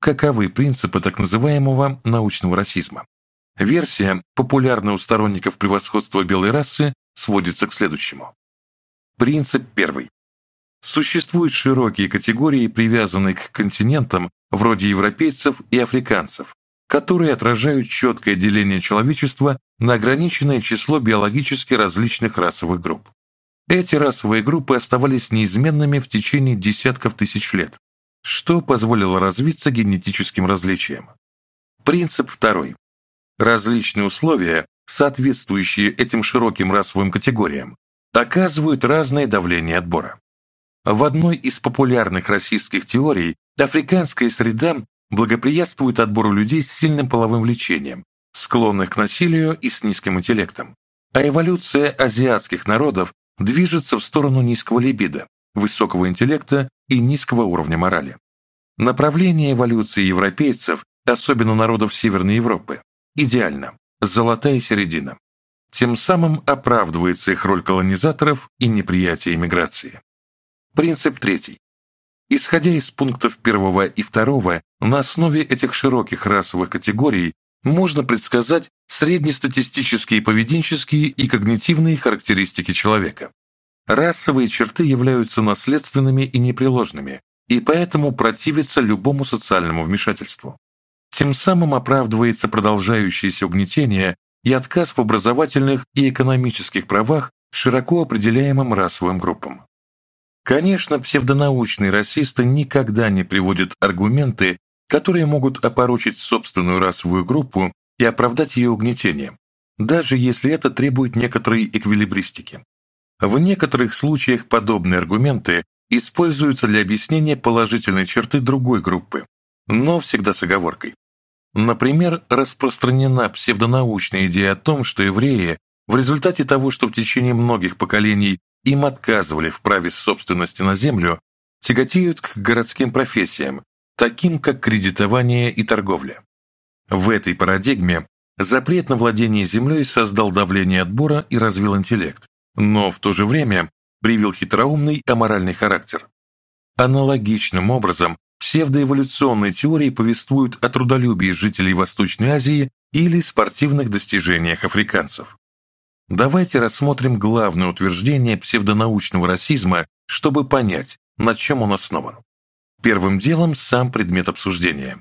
каковы принципы так называемого научного расизма. Версия, популярная у сторонников превосходства белой расы, сводится к следующему. Принцип первый. Существуют широкие категории, привязанные к континентам, вроде европейцев и африканцев, которые отражают четкое деление человечества на ограниченное число биологически различных расовых групп. Эти расовые группы оставались неизменными в течение десятков тысяч лет, что позволило развиться генетическим различиям. Принцип второй. Различные условия, соответствующие этим широким расовым категориям, оказывают разное давление отбора. В одной из популярных российских теорий африканская среда благоприятствует отбору людей с сильным половым влечением, склонных к насилию и с низким интеллектом, а эволюция азиатских народов движется в сторону низкого либидо, высокого интеллекта и низкого уровня морали. Направление эволюции европейцев, особенно народов Северной Европы, идеально – золотая середина. Тем самым оправдывается их роль колонизаторов и неприятие иммиграции. Принцип третий. Исходя из пунктов первого и второго, на основе этих широких расовых категорий можно предсказать среднестатистические поведенческие и когнитивные характеристики человека расовые черты являются наследственными и непреложными, и поэтому противятся любому социальному вмешательству. Тем самым оправдывается продолжающееся угнетение и отказ в образовательных и экономических правах широко определяемым расовым группам. Конечно, псевдонаучные расисты никогда не приводят аргументы, которые могут опорочить собственную расовую группу и оправдать ее угнетение, даже если это требует некоторой эквилибристики. В некоторых случаях подобные аргументы используются для объяснения положительной черты другой группы, но всегда с оговоркой. Например, распространена псевдонаучная идея о том, что евреи в результате того, что в течение многих поколений им отказывали в праве собственности на землю, тяготеют к городским профессиям, таким как кредитование и торговля. В этой парадигме запрет на владение землей создал давление отбора и развил интеллект, но в то же время привил хитроумный аморальный характер. Аналогичным образом псевдоэволюционные теории повествуют о трудолюбии жителей Восточной Азии или спортивных достижениях африканцев. Давайте рассмотрим главное утверждение псевдонаучного расизма, чтобы понять, на чем он основан. Первым делом сам предмет обсуждения.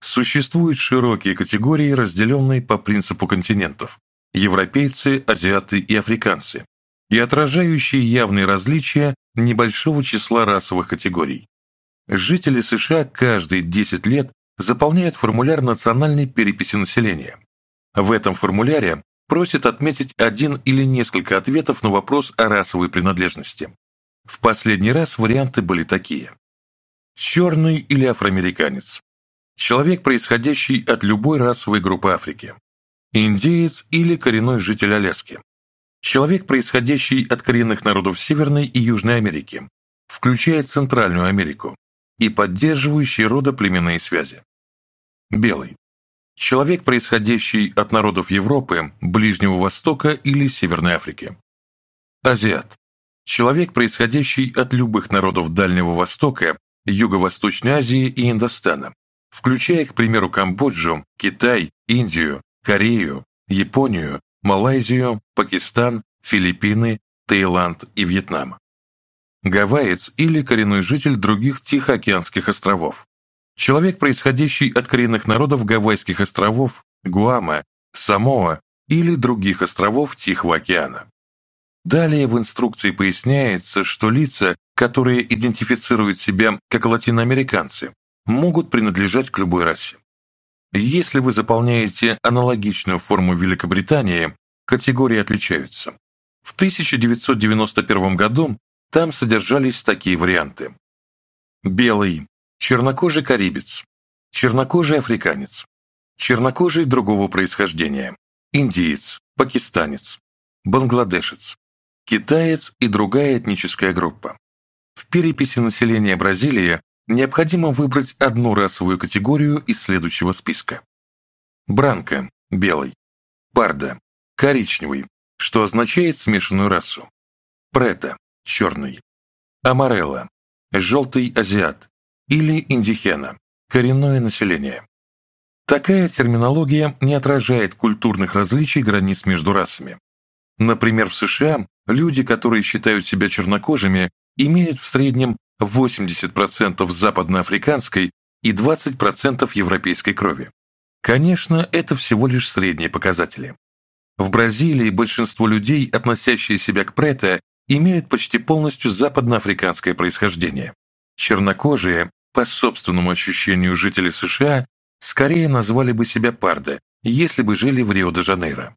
Существуют широкие категории, разделенные по принципу континентов европейцы, азиаты и африканцы, и отражающие явные различия небольшого числа расовых категорий. Жители США каждые 10 лет заполняют формуляр национальной переписи населения. В этом формуляре просят отметить один или несколько ответов на вопрос о расовой принадлежности. В последний раз варианты были такие. Черный или афроамериканец. Человек, происходящий от любой расовой группы Африки индеец или коренной житель Аляски. Человек, происходящий от коренных народов Северной и Южной Америки, включая Центральную Америку, и поддерживающий родоплеменные связи. Белый. Человек, происходящий от народов Европы, Ближнего Востока или Северной Африки. Азиат. Человек, происходящий от любых народов Дальнего Востока, Юго-Восточной Азии и Индостана, включая, к примеру, Камбоджу, Китай, Индию, Корею, Японию, Малайзию, Пакистан, Филиппины, Таиланд и Вьетнам. Гавайец или коренной житель других Тихоокеанских островов. Человек, происходящий от коренных народов Гавайских островов, Гуама, Самоа или других островов Тихого океана. Далее в инструкции поясняется, что лица, которые идентифицируют себя как латиноамериканцы, могут принадлежать к любой расе. Если вы заполняете аналогичную форму Великобритании, категории отличаются. В 1991 году там содержались такие варианты. Белый, чернокожий карибец, чернокожий африканец, чернокожий другого происхождения, индиец, пакистанец, бангладешец, китаец и другая этническая группа. В переписи населения Бразилии необходимо выбрать одну расовую категорию из следующего списка. Бранка – белый, Барда – коричневый, что означает смешанную расу, прета – черный, амарелла – желтый азиат или индихена – коренное население. Такая терминология не отражает культурных различий границ между расами. Например, в США люди, которые считают себя чернокожими, имеют в среднем 80% западноафриканской и 20% европейской крови. Конечно, это всего лишь средние показатели. В Бразилии большинство людей, относящие себя к прето, имеют почти полностью западноафриканское происхождение. Чернокожие, по собственному ощущению жители США, скорее назвали бы себя пардо, если бы жили в Рио-де-Жанейро.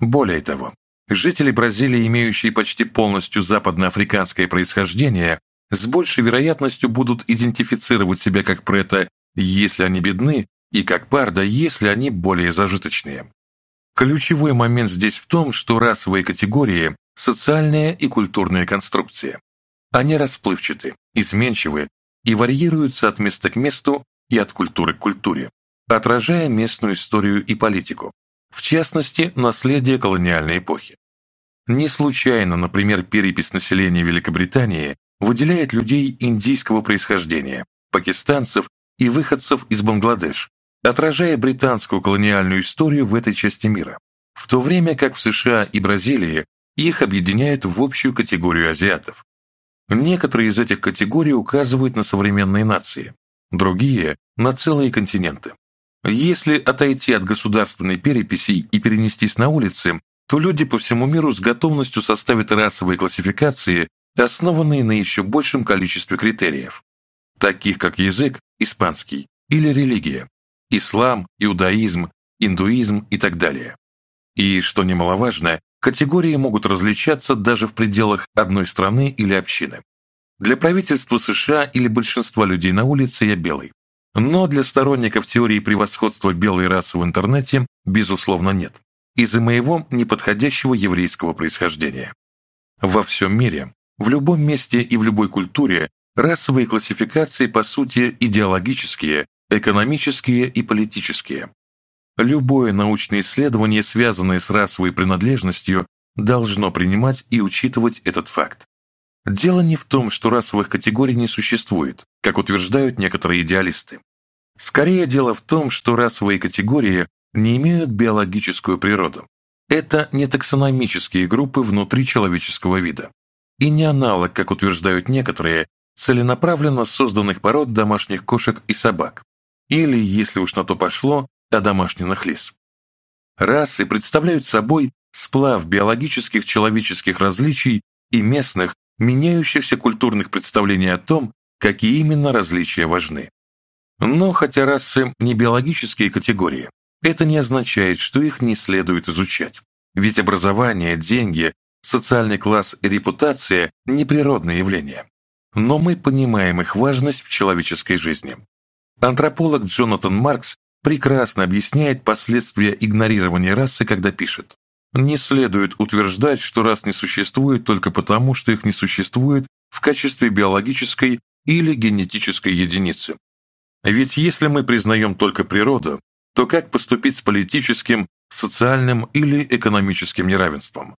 Более того, жители Бразилии, имеющие почти полностью западноафриканское происхождение, с большей вероятностью будут идентифицировать себя как прета, если они бедны, и как парда, если они более зажиточные. Ключевой момент здесь в том, что расовые категории – социальные и культурные конструкции. Они расплывчаты, изменчивы и варьируются от места к месту и от культуры к культуре, отражая местную историю и политику, в частности, наследие колониальной эпохи. Не случайно, например, перепись населения Великобритании выделяет людей индийского происхождения, пакистанцев и выходцев из Бангладеш, отражая британскую колониальную историю в этой части мира, в то время как в США и Бразилии их объединяют в общую категорию азиатов. Некоторые из этих категорий указывают на современные нации, другие – на целые континенты. Если отойти от государственной переписи и перенестись на улицы, то люди по всему миру с готовностью составят расовые классификации основанные на еще большем количестве критериев, таких как язык, испанский, или религия, ислам, иудаизм, индуизм и так далее. И, что немаловажно, категории могут различаться даже в пределах одной страны или общины. Для правительства США или большинства людей на улице я белый. Но для сторонников теории превосходства белой расы в интернете, безусловно, нет. Из-за моего неподходящего еврейского происхождения. Во всем мире в любом месте и в любой культуре расовые классификации по сути идеологические, экономические и политические. Любое научное исследование, связанное с расовой принадлежностью, должно принимать и учитывать этот факт. Дело не в том, что расовых категорий не существует, как утверждают некоторые идеалисты. Скорее дело в том, что расовые категории не имеют биологическую природу. Это не таксономические группы внутри человеческого вида и не аналог, как утверждают некоторые, целенаправленно созданных пород домашних кошек и собак, или, если уж на то пошло, одомашненных лис. Расы представляют собой сплав биологических человеческих различий и местных, меняющихся культурных представлений о том, какие именно различия важны. Но хотя расы не биологические категории, это не означает, что их не следует изучать. Ведь образование, деньги, Социальный класс и репутация – неприродные явления. Но мы понимаем их важность в человеческой жизни. Антрополог Джонатан Маркс прекрасно объясняет последствия игнорирования расы, когда пишет. Не следует утверждать, что рас не существует только потому, что их не существует в качестве биологической или генетической единицы. Ведь если мы признаем только природу, то как поступить с политическим, социальным или экономическим неравенством?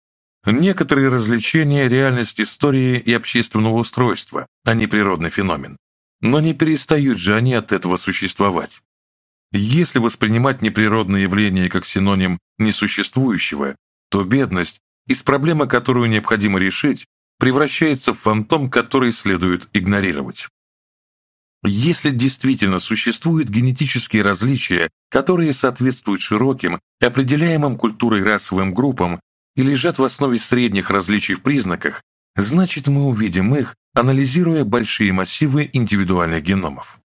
Некоторые развлечения – реальность истории и общественного устройства, а не природный феномен. Но не перестают же они от этого существовать. Если воспринимать неприродные явления как синоним несуществующего, то бедность, из проблемы, которую необходимо решить, превращается в фантом, который следует игнорировать. Если действительно существуют генетические различия, которые соответствуют широким, определяемым культурой расовым группам, и лежат в основе средних различий в признаках, значит мы увидим их, анализируя большие массивы индивидуальных геномов.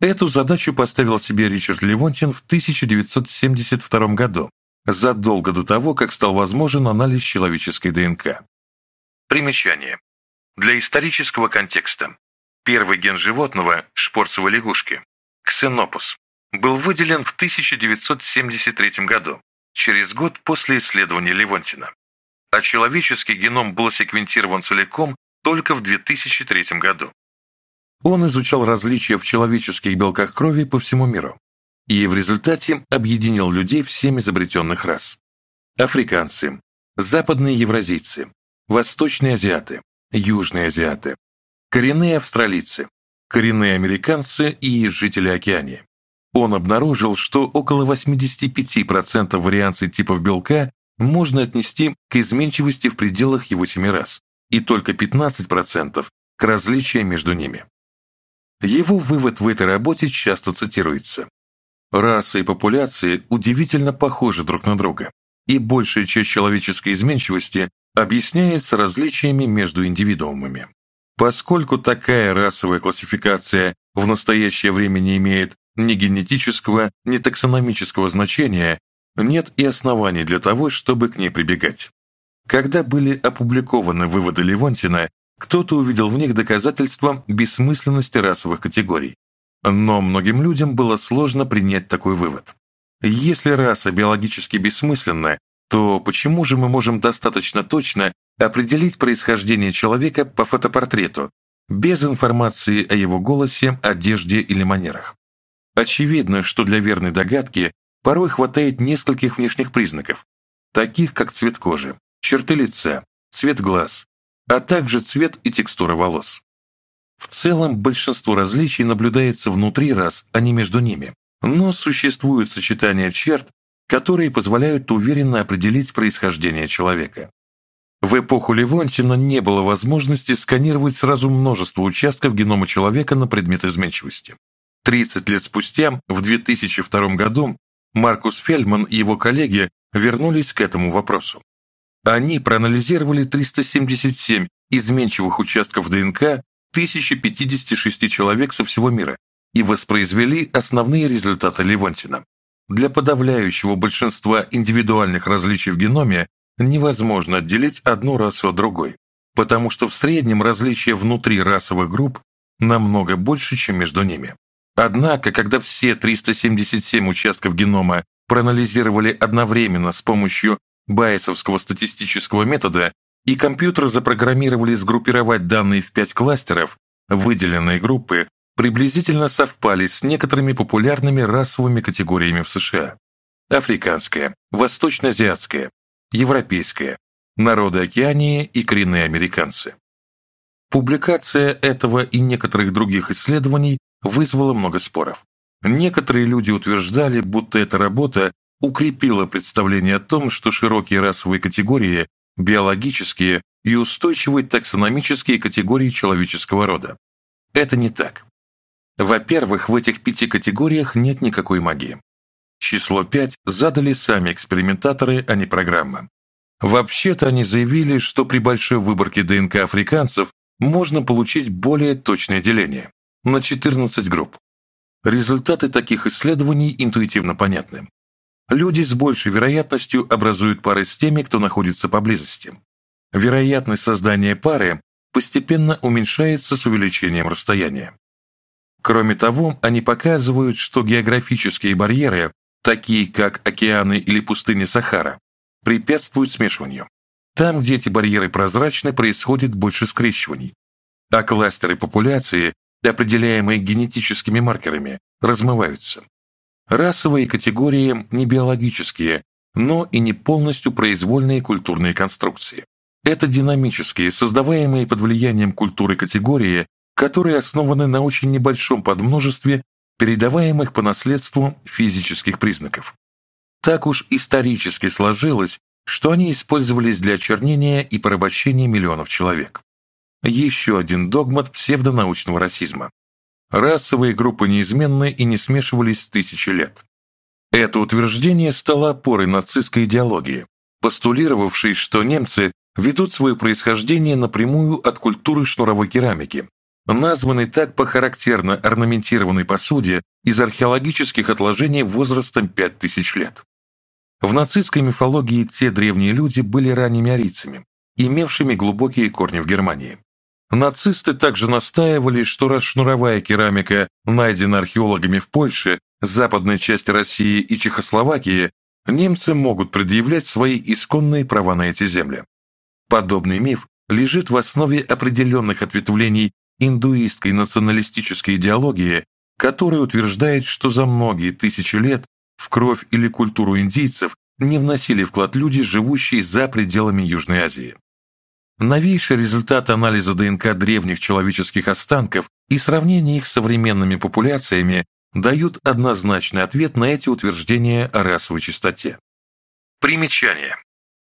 Эту задачу поставил себе Ричард Левонтин в 1972 году, задолго до того, как стал возможен анализ человеческой ДНК. Примечание. Для исторического контекста. Первый ген животного, шпорцевой лягушки, ксенопус, был выделен в 1973 году через год после исследования Левонтина. А человеческий геном был секвентирован целиком только в 2003 году. Он изучал различия в человеческих белках крови по всему миру и в результате объединил людей в изобретенных рас. Африканцы, западные евразийцы, восточные азиаты, южные азиаты, коренные австралийцы, коренные американцы и жители Океании. Он обнаружил, что около 85% вариаций типов белка можно отнести к изменчивости в пределах его семи раз, и только 15% к различиям между ними. Его вывод в этой работе часто цитируется. Расы и популяции удивительно похожи друг на друга, и большая часть человеческой изменчивости объясняется различиями между индивидуумами. Поскольку такая расовая классификация в настоящее время не имеет ни генетического, ни таксономического значения, нет и оснований для того, чтобы к ней прибегать. Когда были опубликованы выводы Левонтина, кто-то увидел в них доказательство бессмысленности расовых категорий. Но многим людям было сложно принять такой вывод. Если раса биологически бессмысленна, то почему же мы можем достаточно точно определить происхождение человека по фотопортрету, без информации о его голосе, одежде или манерах? Очевидно, что для верной догадки порой хватает нескольких внешних признаков, таких как цвет кожи, черты лица, цвет глаз, а также цвет и текстура волос. В целом, большинство различий наблюдается внутри рас, а не между ними. Но существуют сочетания черт, которые позволяют уверенно определить происхождение человека. В эпоху Левонтина не было возможности сканировать сразу множество участков генома человека на предмет изменчивости. 30 лет спустя, в 2002 году, Маркус Фельдман и его коллеги вернулись к этому вопросу. Они проанализировали 377 изменчивых участков ДНК 1056 человек со всего мира и воспроизвели основные результаты Левонтина. Для подавляющего большинства индивидуальных различий в геноме невозможно отделить одну расу от другой, потому что в среднем различия внутри расовых групп намного больше, чем между ними. Однако, когда все 377 участков генома проанализировали одновременно с помощью байесовского статистического метода и компьютер запрограммировали сгруппировать данные в пять кластеров, выделенные группы приблизительно совпали с некоторыми популярными расовыми категориями в США. Африканская, восточноазиатская, европейская, народы Океании и коренные американцы. Публикация этого и некоторых других исследований вызвало много споров. Некоторые люди утверждали, будто эта работа укрепила представление о том, что широкие расовые категории – биологические и устойчивые таксономические категории человеческого рода. Это не так. Во-первых, в этих пяти категориях нет никакой магии. Число 5 задали сами экспериментаторы, а не программа. Вообще-то они заявили, что при большой выборке ДНК африканцев можно получить более точное деление на 14 групп. Результаты таких исследований интуитивно понятны. Люди с большей вероятностью образуют пары с теми, кто находится поблизости. Вероятность создания пары постепенно уменьшается с увеличением расстояния. Кроме того, они показывают, что географические барьеры, такие как океаны или пустыни Сахара, препятствуют смешиванию. Там, где эти барьеры прозрачны, происходит больше скрещиваний, а кластеры популяции определяемые генетическими маркерами, размываются. Расовые категории не биологические, но и не полностью произвольные культурные конструкции. Это динамические, создаваемые под влиянием культуры категории, которые основаны на очень небольшом подмножестве передаваемых по наследству физических признаков. Так уж исторически сложилось, что они использовались для очернения и порабощения миллионов человек. Еще один догмат псевдонаучного расизма. Расовые группы неизменны и не смешивались тысячи лет. Это утверждение стало опорой нацистской идеологии, постулировавшей, что немцы ведут свое происхождение напрямую от культуры шнуровой керамики, названной так по характерно орнаментированной посуде из археологических отложений возрастом 5000 лет. В нацистской мифологии те древние люди были ранними арийцами, имевшими глубокие корни в Германии. Нацисты также настаивали, что раз шнуровая керамика найдена археологами в Польше, западной части России и Чехословакии, немцы могут предъявлять свои исконные права на эти земли. Подобный миф лежит в основе определенных ответвлений индуистской националистической идеологии, которая утверждает, что за многие тысячи лет в кровь или культуру индийцев не вносили вклад люди, живущие за пределами Южной Азии. Новейший результат анализа ДНК древних человеческих останков и сравнение их с современными популяциями дают однозначный ответ на эти утверждения о расовой чистоте. Примечание.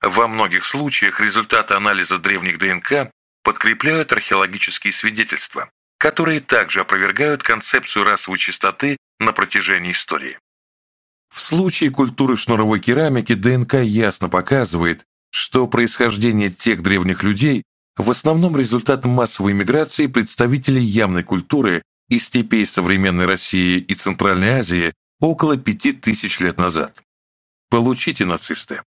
Во многих случаях результаты анализа древних ДНК подкрепляют археологические свидетельства, которые также опровергают концепцию расовой чистоты на протяжении истории. В случае культуры шнуровой керамики ДНК ясно показывает, что происхождение тех древних людей в основном результат массовой миграции представителей явной культуры из степей современной России и Центральной Азии около 5000 лет назад. Получите, нацисты.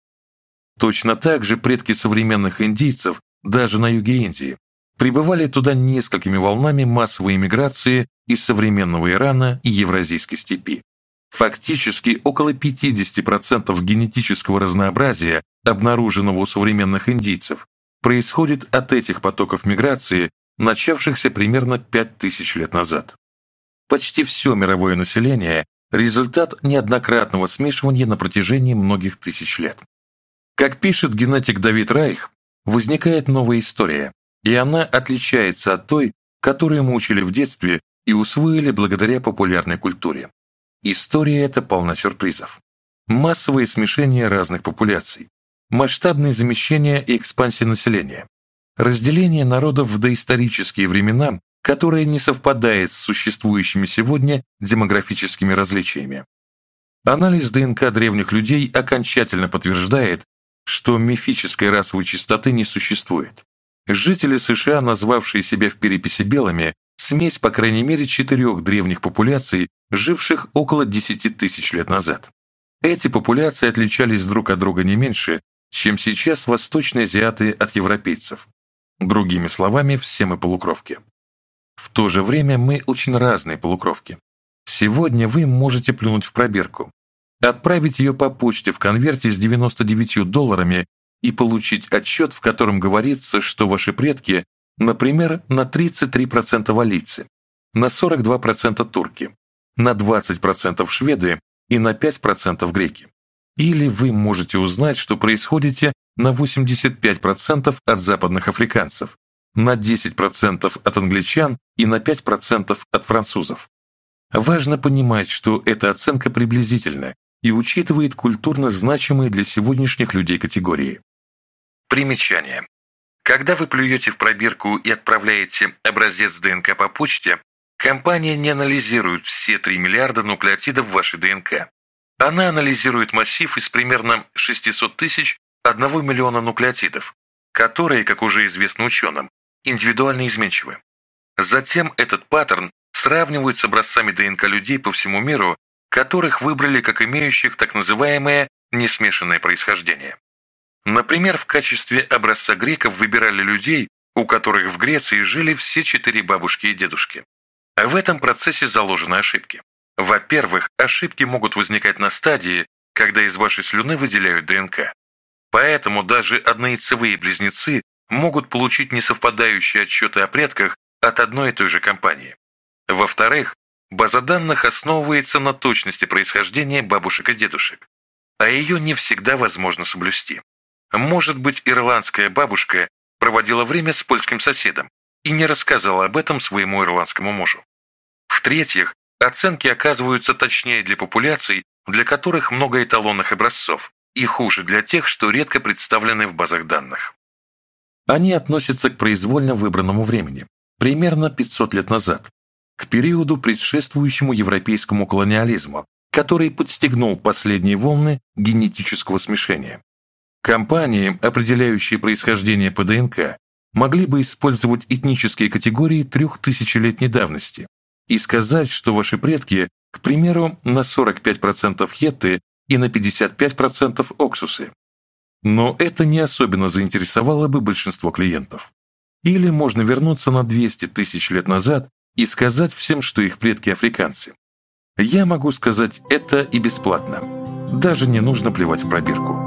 Точно так же предки современных индийцев, даже на юге Индии, прибывали туда несколькими волнами массовой миграции из современного Ирана и Евразийской степи. Фактически около 50% генетического разнообразия, обнаруженного у современных индийцев, происходит от этих потоков миграции, начавшихся примерно 5000 лет назад. Почти все мировое население – результат неоднократного смешивания на протяжении многих тысяч лет. Как пишет генетик Давид Райх, возникает новая история, и она отличается от той, которую мы учили в детстве и усвоили благодаря популярной культуре. История эта полна сюрпризов. Массовые смешения разных популяций, масштабные замещения и экспансия населения, разделение народов в доисторические времена, которое не совпадает с существующими сегодня демографическими различиями. Анализ ДНК древних людей окончательно подтверждает, что мифической расовой чистоты не существует. Жители США, назвавшие себя в переписи белыми, смесь, по крайней мере, четырех древних популяций, живших около 10 тысяч лет назад. Эти популяции отличались друг от друга не меньше, чем сейчас восточные азиаты от европейцев. Другими словами, все мы полукровки. В то же время мы очень разные полукровки. Сегодня вы можете плюнуть в пробирку, отправить ее по почте в конверте с 99 долларами и получить отчет, в котором говорится, что ваши предки Например, на 33% валийцы, на 42% турки, на 20% шведы и на 5% греки. Или вы можете узнать, что происходите на 85% от западных африканцев, на 10% от англичан и на 5% от французов. Важно понимать, что эта оценка приблизительна и учитывает культурно значимые для сегодняшних людей категории. Примечание. Когда вы плюете в пробирку и отправляете образец ДНК по почте, компания не анализирует все 3 миллиарда нуклеотидов вашей ДНК. Она анализирует массив из примерно 600 тысяч 1 миллиона нуклеотидов, которые, как уже известно ученым, индивидуально изменчивы. Затем этот паттерн сравнивают с образцами ДНК людей по всему миру, которых выбрали как имеющих так называемое несмешанное происхождение. Например, в качестве образца греков выбирали людей, у которых в Греции жили все четыре бабушки и дедушки. А в этом процессе заложены ошибки. Во-первых, ошибки могут возникать на стадии, когда из вашей слюны выделяют ДНК. Поэтому даже однояйцевые близнецы могут получить несовпадающие отчеты о предках от одной и той же компании. Во-вторых, база данных основывается на точности происхождения бабушек и дедушек, а ее не всегда возможно соблюсти. Может быть, ирландская бабушка проводила время с польским соседом и не рассказала об этом своему ирландскому мужу. В-третьих, оценки оказываются точнее для популяций, для которых много эталонных образцов, и хуже для тех, что редко представлены в базах данных. Они относятся к произвольно выбранному времени, примерно 500 лет назад, к периоду, предшествующему европейскому колониализму, который подстегнул последние волны генетического смешения. Компании, определяющие происхождение по ДНК, могли бы использовать этнические категории трех тысячелетней давности и сказать, что ваши предки, к примеру, на 45% хетты и на 55% оксусы. Но это не особенно заинтересовало бы большинство клиентов. Или можно вернуться на 200 тысяч лет назад и сказать всем, что их предки африканцы. Я могу сказать это и бесплатно. Даже не нужно плевать в пробирку.